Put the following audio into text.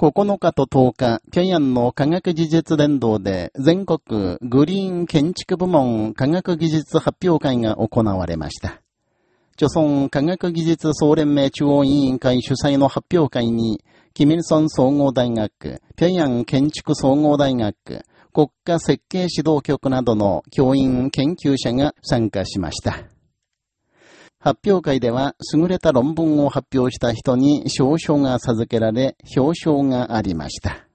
9日と10日、平壌の科学技術連動で全国グリーン建築部門科学技術発表会が行われました。著村科学技術総連盟中央委員会主催の発表会に、キミルソン総合大学、平壌建築総合大学、国家設計指導局などの教員研究者が参加しました。発表会では優れた論文を発表した人に賞書が授けられ、表彰がありました。